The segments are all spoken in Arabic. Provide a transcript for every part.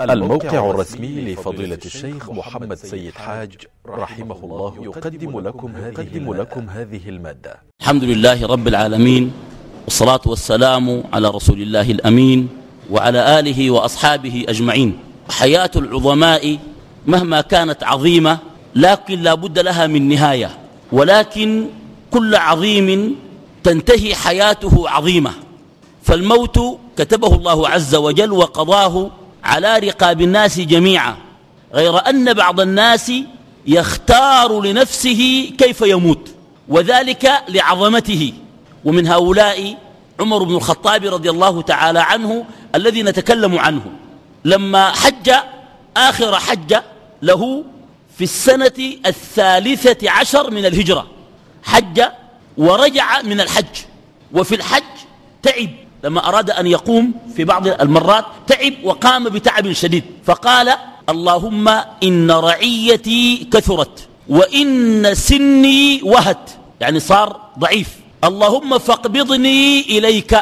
الموقع الرسمي لفضيلة الشيخ محمد سيد حاج رحمه الله يقدم لكم هذه, لكم هذه المادة. الحمد لله رب العالمين والصلاة والسلام على رسول الله الأمين وعلى آله وأصحابه أجمعين. حياة العظماء مهما كانت عظيمة لكن لا بد لها من نهاية. ولكن كل عظيم تنتهي حياته عظيمة. فالموت كتبه الله عز وجل وقضاه على رقاب الناس جميعا غير أن بعض الناس يختار لنفسه كيف يموت وذلك لعظمته. ومن هؤلاء عمر بن الخطاب رضي الله تعالى عنه الذي نتكلم عنه. لما حج آخر حج له في السنة الثالثة عشر من الهجرة حج ورجع من الحج وفي الحج تعب. لما أراد أن يقوم في بعض المرات تعب وقام بتعب شديد فقال اللهم إن رعيتي كثرت وإن سني وهت. يعني صار ضعيف. اللهم فاقبضني إليك.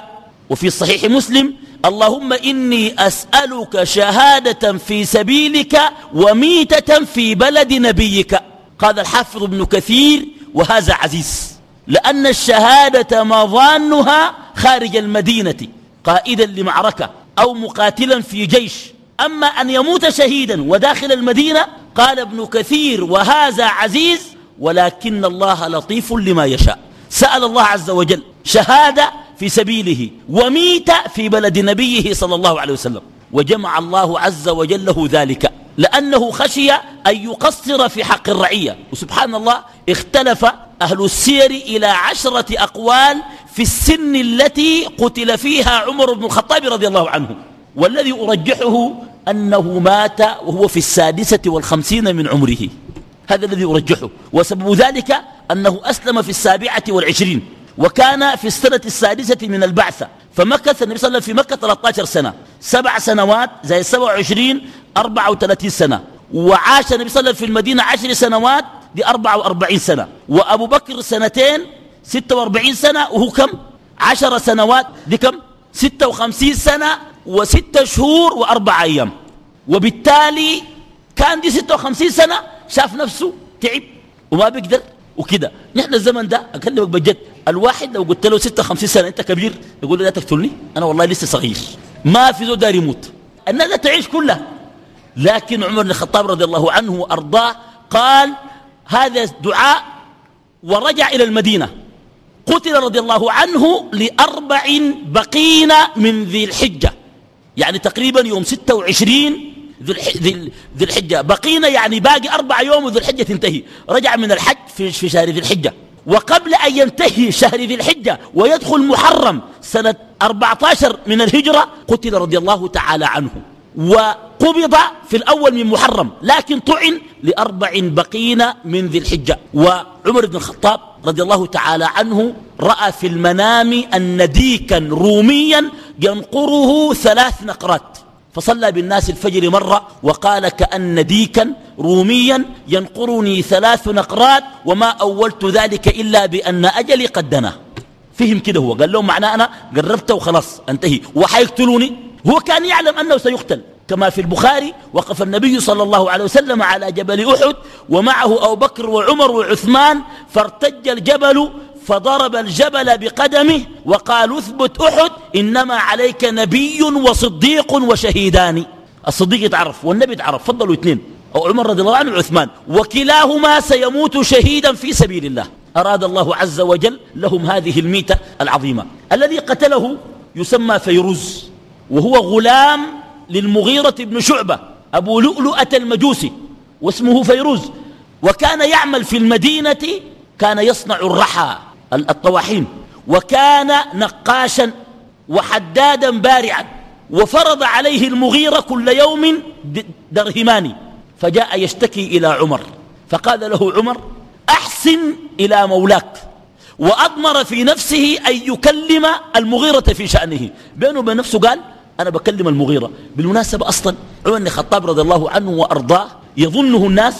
وفي صحيح مسلم اللهم إني أسألك شهادة في سبيلك وميتة في بلد نبيك. قال الحافظ ابن كثير وهذا عزيز. لأن الشهادة مظانها خارج المدينة قائدا لمعركة أو مقاتلا في جيش. أما أن يموت شهيدا وداخل المدينة قال ابن كثير وهذا عزيز ولكن الله لطيف لما يشاء. سأل الله عز وجل شهادة في سبيله وميت في بلد نبيه صلى الله عليه وسلم. وجمع الله عز وجل له ذلك لأنه خشي أن يقصر في حق الرعية. وسبحان الله اختلف أهل السير إلى عشرة أقوال في السن التي قتل فيها عمر بن الخطاب رضي الله عنه. والذي أرجحه أنه مات وهو في السادسة والخمسين من عمره. هذا الذي أرجحه. وسبب ذلك أنه أسلم في السابعة والعشرين وكان في السنة السادسة من البعثة فمكث النبي صلى الله عليه وسلم في مكة 13 سنة. سبع سنوات زي 27 34 سنة. وعاش النبي صلى الله عليه وسلم في المدينة عشر سنوات دي 44 سنة. وأبو بكر سنتين 46 سنة وهو كم؟ عشر سنوات. دي كم؟ 56 سنة وستة شهور وأربع أيام. وبالتالي كان دي 56 سنة شاف نفسه تعب وما بيقدر وكده. نحن الزمن ده أكلمك بجد الواحد لو قلت له 56 سنة أنت كبير يقول لي لا تقتلني أنا والله لسه صغير. ما في زول دار يموت. الناس تعيش كلها. لكن عمر بن الخطاب رضي الله عنه وأرضاه قال هذا دعاء ورجع إلى المدينة. قتل رضي الله عنه لأربع بقين من ذي الحجة. يعني تقريبا يوم 26 ذي الحجة. بقينا يعني باقي أربع يوم وذي الحجة تنتهي. رجع من الحج في, في شهر ذي الحجة. وقبل أن ينتهي شهر ذي الحجة ويدخل محرم سنة 14 من الهجرة قتل رضي الله تعالى عنه. وقبض في الأول من محرم لكن طعن لأربع بقين من ذي الحجة. وعمر بن الخطاب رضي الله تعالى عنه رأى في المنام أن ديكا روميا ينقره ثلاث نقرات. فصلى بالناس الفجر مرة وقال كأن ديكا روميا ينقرني ثلاث نقرات وما أولت ذلك إلا بأن أجلي قد دنا. فهم كده هو. قال لهم معناه أنا قربت وخلاص أنتهي. وحيقتلوني؟ هو كان يعلم أنه سيقتل كما في البخاري وقف النبي صلى الله عليه وسلم على جبل أحد ومعه أبو بكر وعمر وعثمان فارتج الجبل فضرب الجبل بقدمه وقال اثبت أحد إنما عليك نبي وصديق وشهيدان. الصديق يتعرف والنبي يتعرف فضلوا اثنين أو عمر رضي الله عنه وعثمان. وكلاهما سيموت شهيدا في سبيل الله. أراد الله عز وجل لهم هذه الميتة العظيمة. الذي قتله يسمى فيروز. وهو غلام للمغيرة بن شعبة أبو لؤلؤة المجوسي واسمه فيروز. وكان يعمل في المدينة كان يصنع الرحى الطواحين. وكان نقاشا وحدادا بارعا. وفرض عليه المغيرة كل يوم درهمان فجاء يشتكي إلى عمر. فقال له عمر أحسن إلى مولاك. وأضمر في نفسه أن يكلم المغيرة في شأنه. بينه وبين نفسه قال أنا بكلم المغيرة. بالمناسبة أصلا عمر بن الخطاب رضي الله عنه وأرضاه يظنه الناس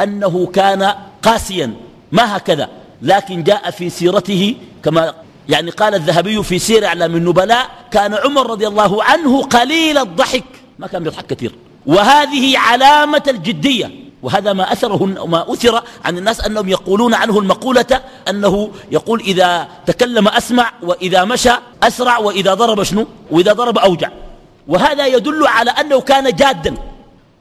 أنه كان قاسيا ما هكذا؟ لكن جاء في سيرته كما يعني قال الذهبي في سير أعلام النبلاء كان عمر رضي الله عنه قليل الضحك. ما كان يضحك كثير. وهذه علامة الجدية. وهذا ما أثره ما أثر عن الناس أنهم يقولون عنه المقولة أنه يقول إذا تكلم أسمع وإذا مشى أسرع وإذا ضرب شنو؟ وإذا ضرب أوجع. وهذا يدل على أنه كان جادا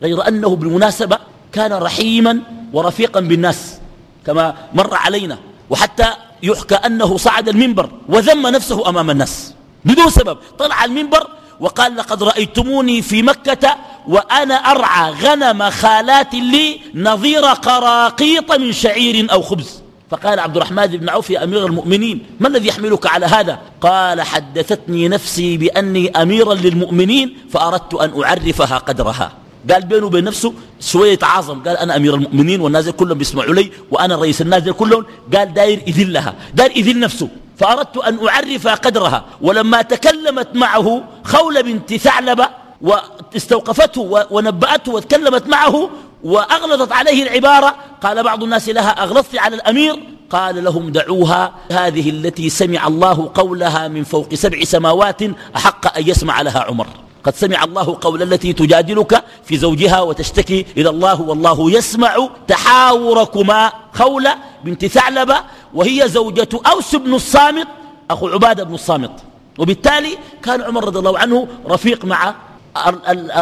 غير أنه بالمناسبة كان رحيما ورفيقا بالناس كما مر علينا. وحتى يحكى أنه صعد المنبر وذم نفسه أمام الناس بدون سبب. طلع المنبر وقال لقد رأيتموني في مكة وأنا أرعى غنم خالات لي نظير قراقيط من شعير أو خبز. فقال عبد الرحمن بن عوف يا أمير المؤمنين ما الذي يحملك على هذا؟ قال حدثتني نفسي بأني أميرا للمؤمنين فأردت أن أعرفها قدرها. قال بينه وبين نفسه شوية عظم. قال أنا أمير المؤمنين والناس كلهم بيسمعوا لي وأنا رئيس الناس كلهم. قال داير إذلها داير إذل نفسه. فأردت أن أعرف قدرها ولما تكلمت معه خولة بنت ثعلبة واستوقفته ونبأته وتكلمت معه وأغلظت عليه العبارة قال بعض الناس لها أغلظت على الأمير قال لهم دعوها هذه التي سمع الله قولها من فوق سبع سماوات أحق أن يسمع لها عمر. قد سمع الله قول التي تجادلك في زوجها وتشتكي إلى الله والله يسمع تحاوركما خولة بنت ثعلبة وهي زوجة أوس بن الصامت أخو عبادة بن الصامت. وبالتالي كان عمر رضي الله عنه رفيق مع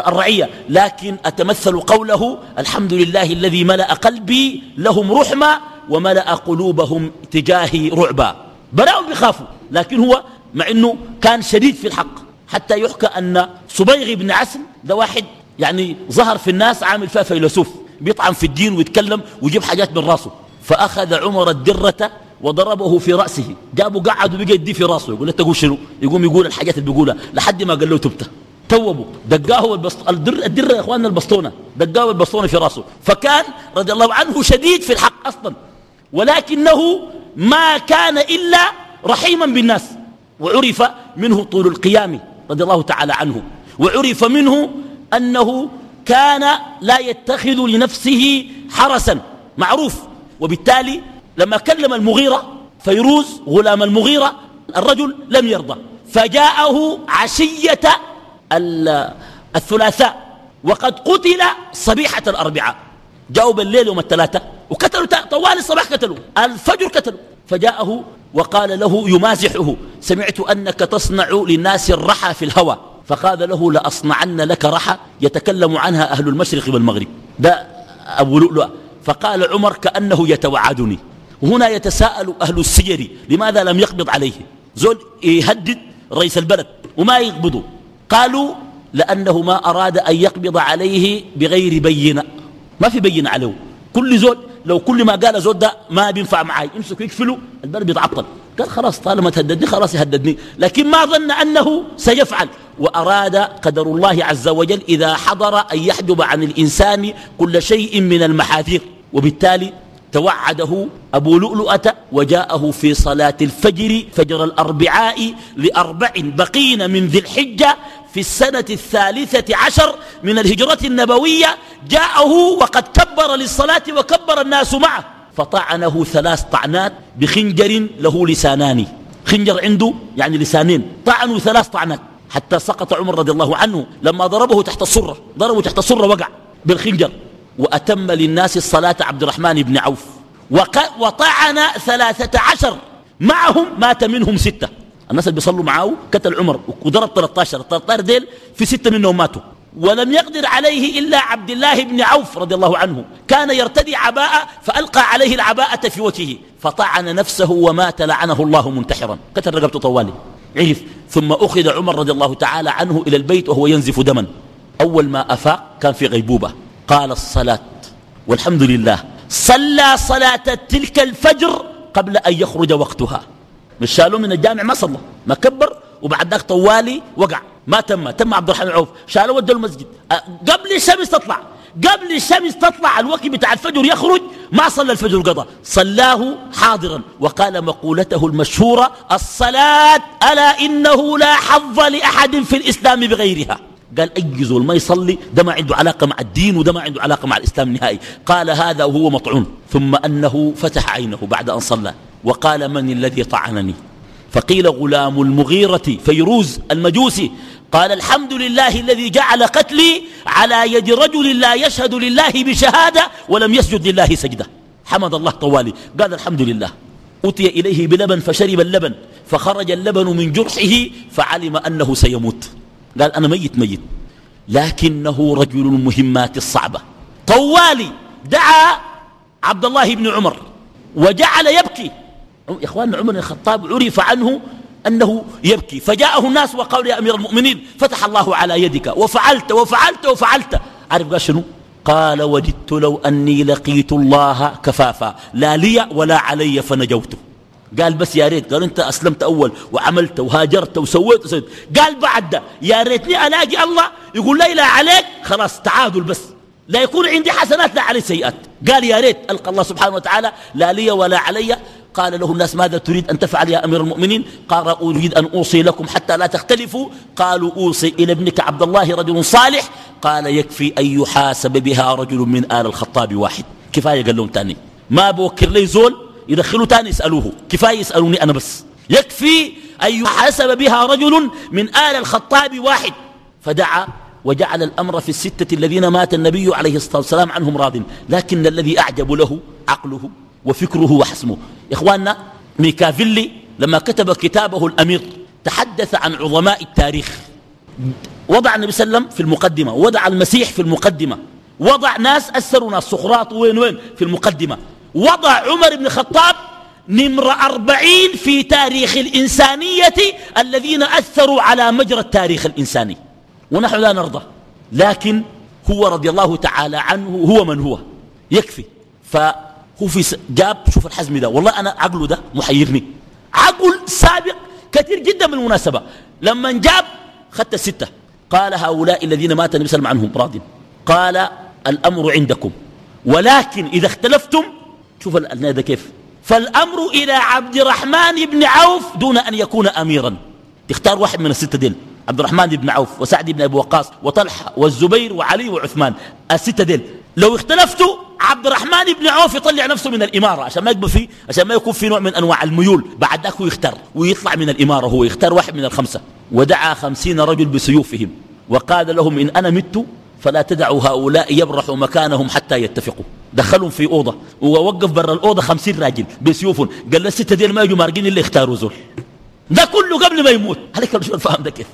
الرعية. لكن أتمثل قوله الحمد لله الذي ملأ قلبي لهم رحمة وملأ قلوبهم تجاهي رعبا. براء بخافوا. لكن هو مع أنه كان شديد في الحق. حتى يحكى أن صبيغ بن عسل ده واحد يعني ظهر في الناس عامل فيها فيلسوف. بيطعن في الدين ويتكلم ويجيب حاجات من راسه. فأخذ عمر الدرة وضربه في رأسه. جابوا قعد وبقى يديه في راسه. يقول له تقول شنو؟ يقوم يقول الحاجات اللي بيقولها. لحد ما قال له تبته. توبوا دقاه البسط... الدر... الدرة يا إخواننا البسطونة. دقاه البسطونة في راسه. فكان رضي الله عنه شديد في الحق أصلا. ولكنه ما كان إلا رحيما بالناس. وعرف منه طول القيام رضي الله تعالى عنه. وعرف منه أنه كان لا يتخذ لنفسه حرسا. معروف. وبالتالي لما كلم المغيرة فيروز غلام المغيرة الرجل لم يرضى فجاءه عشية الثلاثاء وقد قتل صبيحة الأربعاء. جاءوا بالليل يوم الثلاثة وقتلوا طوال الصباح قتلوا الفجر قتلوا. فجاءه وقال له يمازحه سمعت أنك تصنع للناس الرحى في الهوى. فقال له لأصنعن لك رحى يتكلم عنها أهل المشرق والمغرب. ده أبو لؤلؤ فقال عمر كأنه يتوعدني. وهنا يتساءل أهل السير لماذا لم يقبض عليه؟ زول يهدد رئيس البلد وما يقبضه. قالوا لأنه ما أراد أن يقبض عليه بغير بينة. ما في بينة عليه. كل زول لو كل ما قال زود ده ما بينفع معي. يمسكوا يقفلوا البلد بيتعطل. قال خلاص طالما تهددني خلاص يهددني. لكن ما ظن أنه سيفعل. وأراد قدر الله عز وجل إذا حضر أن يحجب عن الإنسان كل شيء من المحاذير. وبالتالي توعده أبو لؤلؤة وجاءه في صلاة الفجر فجر الأربعاء لأربع بقين من ذي الحجة في السنة الثالثة عشر من الهجرة النبوية. جاءه وقد كبر للصلاة وكبر الناس معه. فطعنه ثلاث طعنات بخنجر له لسانان. خنجر عنده يعني لسانين. طعنوا ثلاث طعنات. حتى سقط عمر رضي الله عنه لما ضربه تحت الصرة ضربه تحت الصرة وقع بالخنجر. وأتم للناس الصلاة عبد الرحمن بن عوف. وطعن ثلاثة عشر. معهم مات منهم ستة. الناس اللي بيصلوا معه قتل عمر. وضرب 13 13 ديل في ستة منهم ماتوا. ولم يقدر عليه إلا عبد الله بن عوف رضي الله عنه. كان يرتدي عباءة فألقى عليه العباءة في وجهه فطعن نفسه ومات لعنه الله منتحرا. قتل رقبته طوالي. عرف. ثم أخذ عمر رضي الله تعالى عنه إلى البيت وهو ينزف دما. أول ما أفاق كان في غيبوبة. قال الصلاة. والحمد لله. صلى صلاة تلك الفجر قبل أن يخرج وقتها. مش شالوه من الجامع ما صلى. ما كبر. وبعد ذاك طوالي وقع. ما تم تم عبد الرحمن عوف شالوه ودوا المسجد. قبل الشمس تطلع. قبل الشمس تطلع الوقت بتاع الفجر يخرج ما صلى الفجر قضى صلاه حاضرا. وقال مقولته المشهورة الصلاة ألا إنه لا حظ لأحد في الإسلام بغيرها. قال أي زول ما يصلي ده ما عنده علاقة مع الدين وده ما عنده علاقة مع الإسلام نهائي. قال هذا وهو مطعون. ثم أنه فتح عينه بعد أن صلى. وقال من الذي طعنني؟ فقيل غلام المغيرة فيروز المجوسي. قال الحمد لله الذي جعل قتلي على يد رجل لا يشهد لله بشهادة ولم يسجد لله سجدة. حمد الله طوالي. قال الحمد لله. أتي إليه بلبن فشرب اللبن فخرج اللبن من جرحه فعلم أنه سيموت. قال أنا ميت ميت. لكنه رجل المهمات الصعبة. طوالي. دعا عبد الله بن عمر وجعل يبكي. يا إخواننا عمر الخطاب عرف عنه أنه يبكي. فجاءه الناس وقالوا يا أمير المؤمنين فتح الله على يدك. وفعلت وفعلت وفعلت. عارف قال شنو؟ قال وددت لو أني لقيت الله كفافا. لا لي ولا علي فنجوت. قال بس يا ريت. قال أنت أسلمت أول وعملت وهاجرت وسويت وسويت. قال بعد يا ريتني ألاقي الله. يقول لا عليك. خلاص تعادل بس. لا يكون عندي حسنات لا علي سيئات. قال يا ريت. ألقى الله سبحانه وتعالى لا لي ولا علي قال له الناس ماذا تريد أن تفعل يا أمير المؤمنين؟ قال أريد أن أوصي لكم حتى لا تختلفوا. قالوا أوصي إلى ابنك عبد الله رجل صالح. قال يكفي أن يحاسب بها رجل من آل الخطاب واحد. كفاية قال لهم تاني. ما بوكر لي زول؟ يدخلوا تاني يسألوه. كفاية يسألوني أنا بس. يكفي أن يحاسب بها رجل من آل الخطاب واحد. فدعا وجعل الأمر في الستة الذين مات النبي عليه الصلاة والسلام عنهم راض لكن الذي أعجب له عقله وفكره وحسمه. إخواننا ميكافيلي لما كتب كتابه الأمير تحدث عن عظماء التاريخ. وضع النبي صلى الله عليه وسلم في المقدمة وضع المسيح في المقدمة. وضع ناس أثروا ناس سقراط وين وين؟ في المقدمة. وضع عمر بن الخطاب نمر أربعين في تاريخ الإنسانية الذين أثروا على مجرى التاريخ الإنساني. ونحن لا نرضى لكن هو رضي الله تعالى عنه هو من هو. يكفي. فهو في جاب شوف الحزم ده. والله أنا عقله ده محيرني. عقل سابق كثير جدا من المناسبة. لما جاب خدت الستة قال هؤلاء الذين مات النبي صلى الله عليه وسلم عنهم راض. قال الأمر عندكم. ولكن إذا اختلفتم شوف هذا كيف. فالأمر إلى عبد الرحمن بن عوف دون أن يكون أميرا. تختار واحد من الستة ديل. عبد الرحمن بن عوف وسعد بن أبي وقاص وطلحة والزبير وعلي وعثمان. الستة ديل. لو اختلفتوا عبد الرحمن بن عوف يطلع نفسه من الإمارة عشان ما يكون في عشان ما يكون في نوع من أنواع الميول. بعد ذاك هو يختار ويطلع من الإمارة هو يختار واحد من الخمسة. ودعا خمسين رجل بسيوفهم وقال لهم إن أنا مت فلا تدعوا هؤلاء يبرحوا مكانهم حتى يتفقوا. دخلهم في أوضة ووقف برا الأوضة خمسين راجل بسيوفهم. قال الستة ديل ما يجوا مارقين اللي اختاروا زول. ده كله قبل ما يموت. هلك شو الفهم ده كيف؟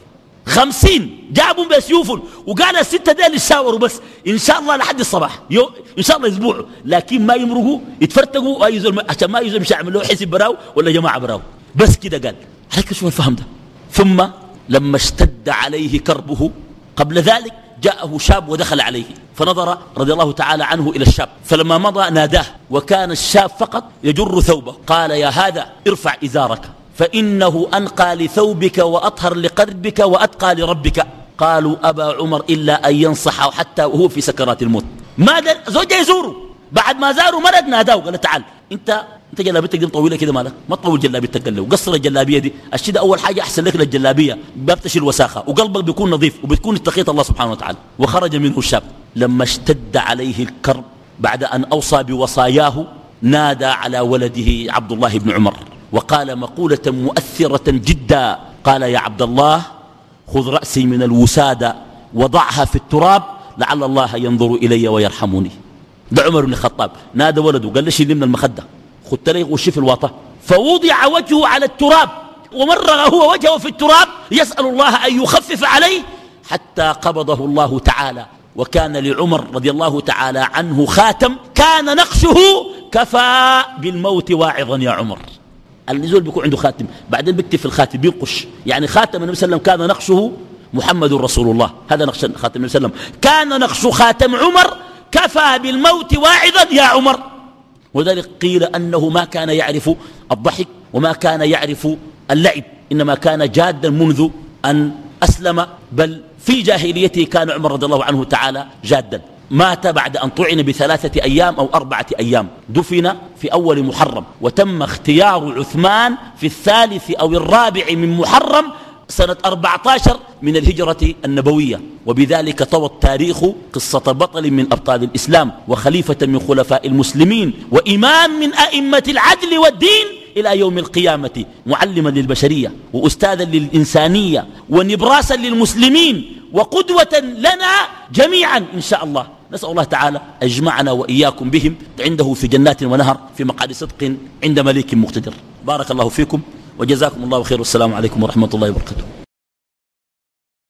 خمسين. جابوا بسيوفهم وقال الستة ديل يتشاوروا بس. إن شاء الله لحد الصباح. يو إن شاء الله أسبوع. لكن ما يمرقوا. يتفرتقوا. عشان ما يزول مش له حزب براو ولا جماعة براو. بس كده قال. هلك شو الفهم ده؟ ثم لما اشتد عليه كربه قبل ذلك جاءه شاب ودخل عليه. فنظر رضي الله تعالى عنه إلى الشاب. فلما مضى ناداه. وكان الشاب فقط يجر ثوبه. قال يا هذا ارفع إزارك. فإنه أنقى لثوبك وأطهر لقلبك وأتقى لربك. قالوا أبا عمر إلا أن ينصح حتى وهو في سكرات الموت. ماذا زوجة يزوره بعد ما زاروا مرض ناداه قال تعال انت أنت جلابيتك دي طويله كده مالك؟ ما تطول جلابيتك. له قصر الجلابية دي. الشيء أول حاجة أحسن لك للجلابية. ما بتشيل وساخة. وقلبك بيكون نظيف وبتكون اتقيت الله سبحانه وتعالى. وخرج منه الشاب. لما اشتد عليه الكرب بعد أن أوصى بوصاياه نادى على ولده عبد الله بن عمر. وقال مقولة مؤثرة جدا. قال يا عبد الله خذ رأسي من الوسادة وضعها في التراب لعل الله ينظر إلي ويرحمني. ده عمر بن الخطاب. نادى ولده قال له من المخدة. خدت لي وشي في الوطة فوضع وجهه على التراب. ومرغ هو وجهه في التراب. يسأل الله أن يخفف عليه حتى قبضه الله تعالى. وكان لعمر رضي الله تعالى عنه خاتم. كان نقشه كفى بالموت واعظا يا عمر. النزول بيكون عنده خاتم بعدين بيكتب في الخاتم بينقش. يعني خاتم النبي صلى الله عليه وسلم كان نقشه محمد رسول الله. هذا نقش خاتم النبي صلى الله عليه وسلم. كان نقش خاتم عمر كفى بالموت واعظا يا عمر. ولذلك قيل أنه ما كان يعرف الضحك وما كان يعرف اللعب إنما كان جادا منذ أن أسلم بل في جاهليته كان عمر رضي الله عنه تعالى جادا. مات بعد أن طعن بثلاثة أيام أو أربعة أيام. دفن في أول محرم. وتم اختيار عثمان في الثالث أو الرابع من محرم سنة 14 من الهجرة النبوية. وبذلك طوى التاريخ قصة بطل من أبطال الإسلام وخليفة من خلفاء المسلمين وإمام من أئمة العدل والدين إلى يوم القيامة. معلما للبشرية وأستاذا للإنسانية ونبراسا للمسلمين وقدوة لنا جميعا إن شاء الله. نسأل الله تعالى أجمعنا وإياكم بهم عنده في جنات ونهر في مقعد صدق عند مليك مقتدر. بارك الله فيكم وجزاكم الله خير. والسلام عليكم ورحمة الله وبركاته.